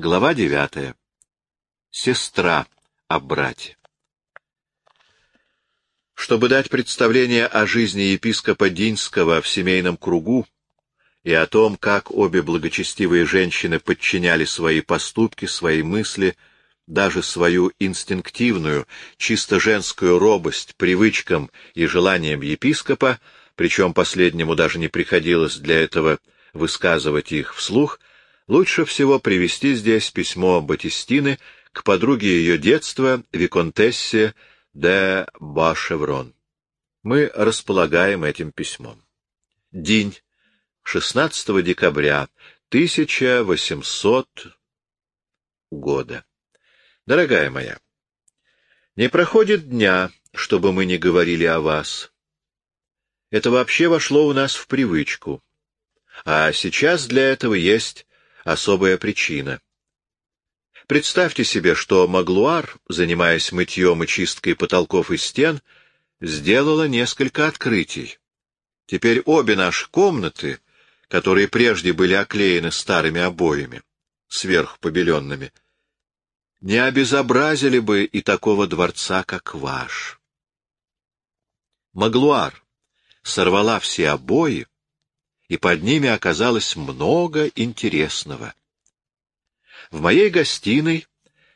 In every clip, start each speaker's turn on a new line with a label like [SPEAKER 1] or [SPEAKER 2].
[SPEAKER 1] Глава девятая. Сестра о брате. Чтобы дать представление о жизни епископа Динского в семейном кругу и о том, как обе благочестивые женщины подчиняли свои поступки, свои мысли, даже свою инстинктивную, чисто женскую робость привычкам и желаниям епископа, причем последнему даже не приходилось для этого высказывать их вслух, лучше всего привести здесь письмо Батистины к подруге ее детства, виконтессе де Башеврон. Мы располагаем этим письмом. День, 16 декабря 1800 года. Дорогая моя, не проходит дня, чтобы мы не говорили о вас. Это вообще вошло у нас в привычку. А сейчас для этого есть особая причина. Представьте себе, что Маглуар, занимаясь мытьем и чисткой потолков и стен, сделала несколько открытий. Теперь обе наши комнаты, которые прежде были оклеены старыми обоями, сверху побеленными, не обезобразили бы и такого дворца, как ваш. Маглуар сорвала все обои, и под ними оказалось много интересного. В моей гостиной,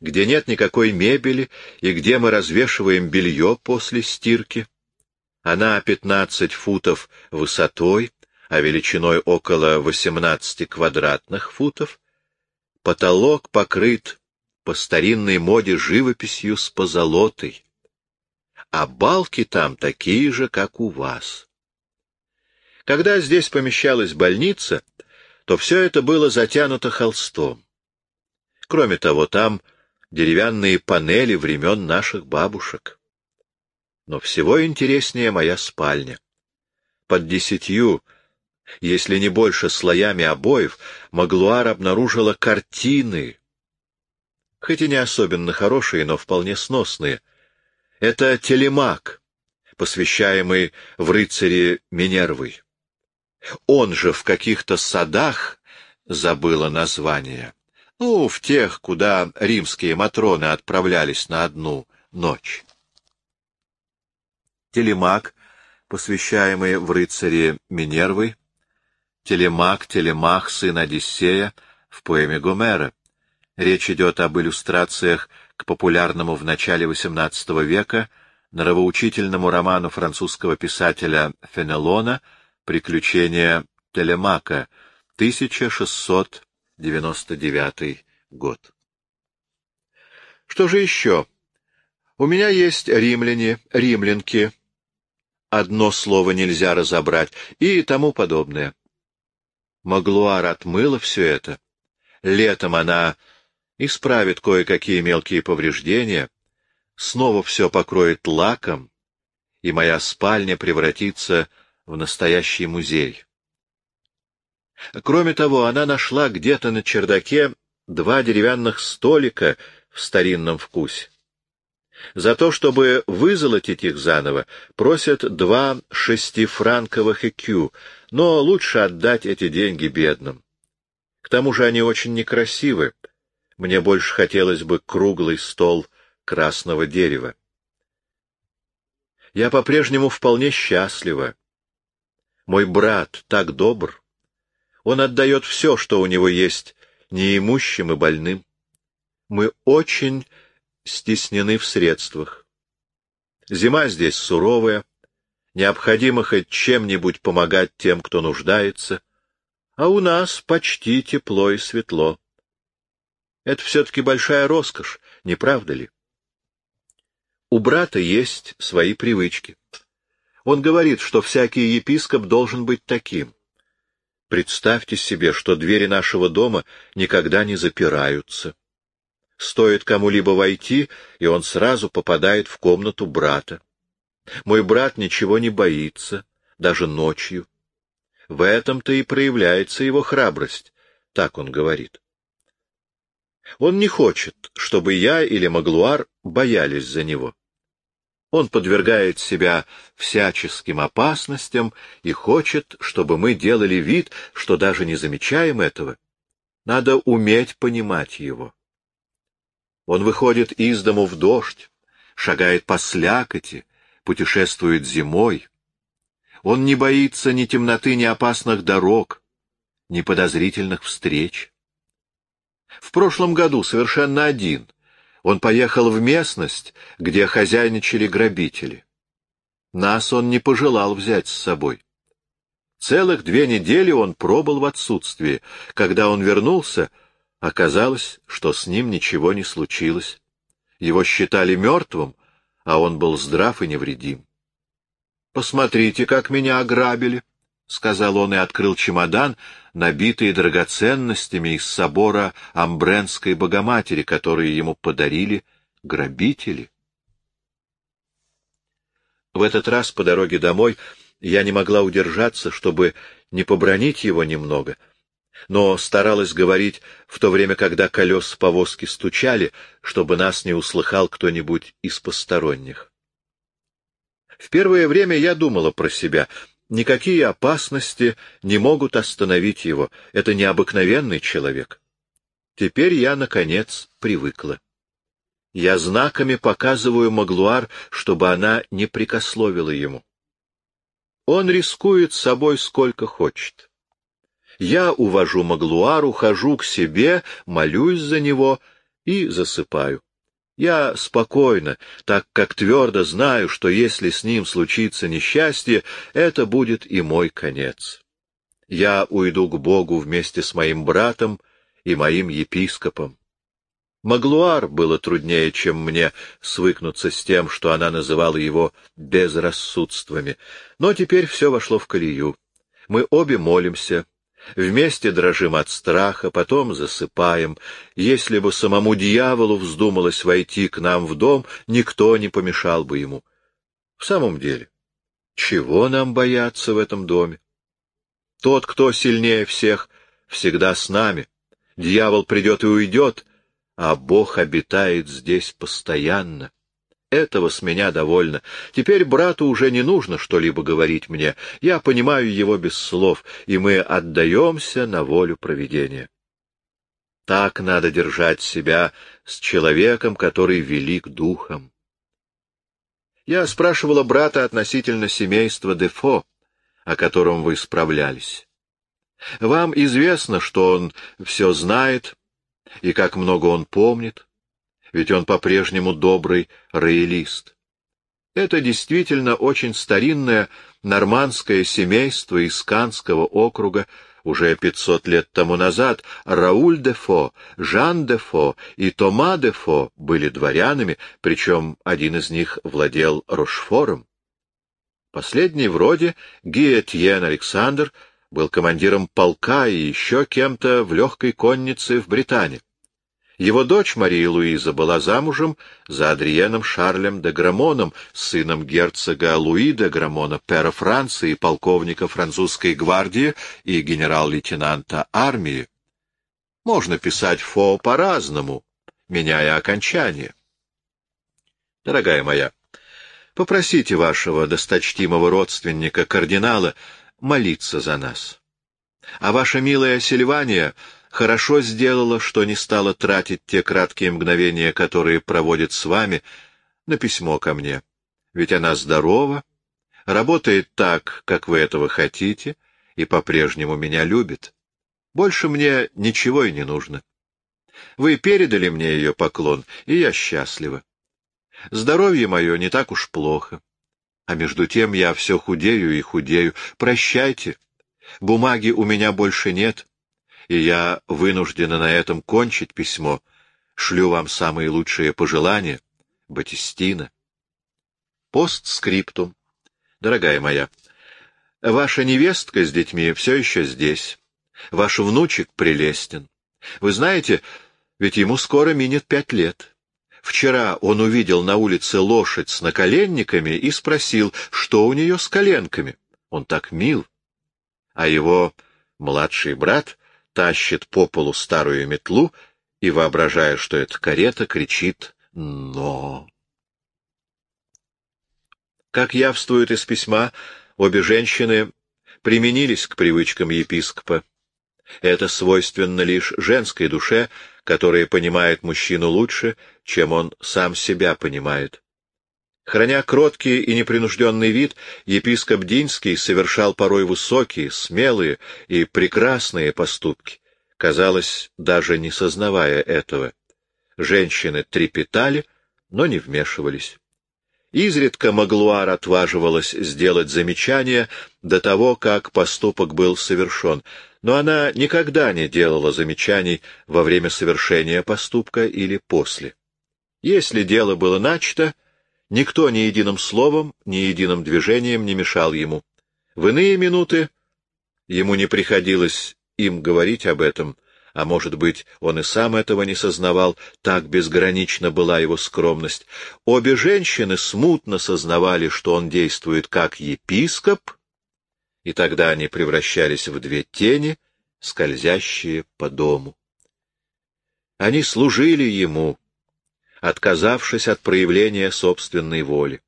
[SPEAKER 1] где нет никакой мебели и где мы развешиваем белье после стирки, она 15 футов высотой, а величиной около 18 квадратных футов, потолок покрыт по старинной моде живописью с позолотой, а балки там такие же, как у вас. Когда здесь помещалась больница, то все это было затянуто холстом. Кроме того, там деревянные панели времен наших бабушек. Но всего интереснее моя спальня. Под десятью, если не больше слоями обоев, Маглуар обнаружила картины, хоть и не особенно хорошие, но вполне сносные. Это телемак, посвящаемый в рыцаре Минервы. Он же в каких-то садах забыла название. Ну, в тех, куда римские матроны отправлялись на одну ночь. Телемак, посвящаемый в рыцаре Минервы, Телемак, Телемах, сын Одиссея, в поэме Гомера. Речь идет об иллюстрациях к популярному в начале XVIII века нравоучительному роману французского писателя Фенелона — Приключения Телемака, 1699 год. Что же еще? У меня есть римляне, римлянки. Одно слово нельзя разобрать и тому подобное. Маглуар отмыла все это. Летом она исправит кое-какие мелкие повреждения, снова все покроет лаком, и моя спальня превратится в настоящий музей. Кроме того, она нашла где-то на чердаке два деревянных столика в старинном вкусе. За то, чтобы вызолотить их заново, просят два шестифранковых ЭКЮ, но лучше отдать эти деньги бедным. К тому же они очень некрасивы. Мне больше хотелось бы круглый стол красного дерева. Я по-прежнему вполне счастлива. Мой брат так добр. Он отдает все, что у него есть, неимущим и больным. Мы очень стеснены в средствах. Зима здесь суровая, необходимо хоть чем-нибудь помогать тем, кто нуждается, а у нас почти тепло и светло. Это все-таки большая роскошь, не правда ли? У брата есть свои привычки. Он говорит, что всякий епископ должен быть таким. Представьте себе, что двери нашего дома никогда не запираются. Стоит кому-либо войти, и он сразу попадает в комнату брата. Мой брат ничего не боится, даже ночью. В этом-то и проявляется его храбрость, так он говорит. Он не хочет, чтобы я или Маглуар боялись за него. Он подвергает себя всяческим опасностям и хочет, чтобы мы делали вид, что даже не замечаем этого. Надо уметь понимать его. Он выходит из дому в дождь, шагает по слякоти, путешествует зимой. Он не боится ни темноты, ни опасных дорог, ни подозрительных встреч. В прошлом году совершенно один он поехал в местность, где хозяйничали грабители. Нас он не пожелал взять с собой. Целых две недели он пробыл в отсутствии. Когда он вернулся, оказалось, что с ним ничего не случилось. Его считали мертвым, а он был здрав и невредим. «Посмотрите, как меня ограбили!» — сказал он и открыл чемодан, набитый драгоценностями из собора Амбренской Богоматери, которые ему подарили грабители. В этот раз по дороге домой я не могла удержаться, чтобы не побронить его немного, но старалась говорить в то время, когда колес повозки стучали, чтобы нас не услыхал кто-нибудь из посторонних. В первое время я думала про себя. Никакие опасности не могут остановить его. Это необыкновенный человек. Теперь я, наконец, привыкла. Я знаками показываю Маглуар, чтобы она не прикословила ему. Он рискует собой сколько хочет. Я увожу Маглуар, ухожу к себе, молюсь за него и засыпаю. Я спокойно, так как твердо знаю, что если с ним случится несчастье, это будет и мой конец. Я уйду к Богу вместе с моим братом и моим епископом. Маглуар было труднее, чем мне, свыкнуться с тем, что она называла его безрассудствами. Но теперь все вошло в колею. Мы обе молимся, Вместе дрожим от страха, потом засыпаем. Если бы самому дьяволу вздумалось войти к нам в дом, никто не помешал бы ему. В самом деле, чего нам бояться в этом доме? Тот, кто сильнее всех, всегда с нами. Дьявол придет и уйдет, а Бог обитает здесь постоянно. Этого с меня довольно. Теперь брату уже не нужно что-либо говорить мне. Я понимаю его без слов, и мы отдаемся на волю провидения. Так надо держать себя с человеком, который велик духом. Я спрашивала брата относительно семейства Дефо, о котором вы справлялись. Вам известно, что он все знает и как много он помнит ведь он по-прежнему добрый роялист. Это действительно очень старинное нормандское семейство из Канского округа, уже пятьсот лет тому назад Рауль де Фо, Жан де Фо и Тома де Фо были дворянами, причем один из них владел Рошфором. Последний вроде Гиетьен Александр был командиром полка и еще кем-то в легкой коннице в Британии. Его дочь Мария Луиза была замужем за Адриеном Шарлем де Грамоном, сыном герцога Луи де Грамона, пера Франции, полковника французской гвардии и генерал-лейтенанта армии. Можно писать «фо» по-разному, меняя окончание. Дорогая моя, попросите вашего досточтимого родственника, кардинала, молиться за нас. А ваша милая Сильвания хорошо сделала, что не стала тратить те краткие мгновения, которые проводит с вами, на письмо ко мне. Ведь она здорова, работает так, как вы этого хотите, и по-прежнему меня любит. Больше мне ничего и не нужно. Вы передали мне ее поклон, и я счастлива. Здоровье мое не так уж плохо. А между тем я все худею и худею. Прощайте. Бумаги у меня больше нет и я вынуждена на этом кончить письмо. Шлю вам самые лучшие пожелания. Батистина. Постскриптум. Дорогая моя, ваша невестка с детьми все еще здесь. Ваш внучек прелестен. Вы знаете, ведь ему скоро минет пять лет. Вчера он увидел на улице лошадь с наколенниками и спросил, что у нее с коленками. Он так мил. А его младший брат тащит по полу старую метлу и, воображая, что это карета, кричит «Но!». Как явствует из письма, обе женщины применились к привычкам епископа. Это свойственно лишь женской душе, которая понимает мужчину лучше, чем он сам себя понимает. Храня кроткий и непринужденный вид, епископ Динский совершал порой высокие, смелые и прекрасные поступки, казалось, даже не сознавая этого. Женщины трепетали, но не вмешивались. Изредка Маглуар отваживалась сделать замечание до того, как поступок был совершен, но она никогда не делала замечаний во время совершения поступка или после. Если дело было начато, никто ни единым словом, ни единым движением не мешал ему. В иные минуты ему не приходилось им говорить об этом, а может быть, он и сам этого не сознавал, так безгранична была его скромность. Обе женщины смутно сознавали, что он действует как епископ, и тогда они превращались в две тени, скользящие по дому. Они служили ему, отказавшись от проявления собственной воли.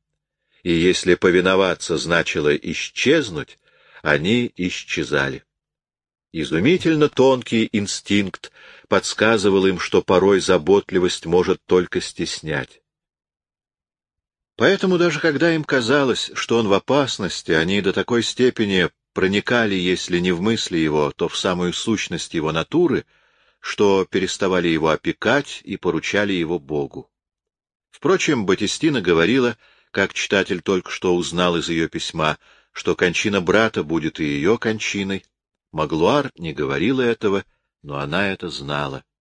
[SPEAKER 1] И если повиноваться значило исчезнуть, они исчезали. Изумительно тонкий инстинкт подсказывал им, что порой заботливость может только стеснять. Поэтому даже когда им казалось, что он в опасности, они до такой степени проникали, если не в мысли его, то в самую сущность его натуры, что переставали его опекать и поручали его Богу. Впрочем, Батистина говорила, как читатель только что узнал из ее письма, что кончина брата будет и ее кончиной, Маглуар не говорила этого, но она это знала.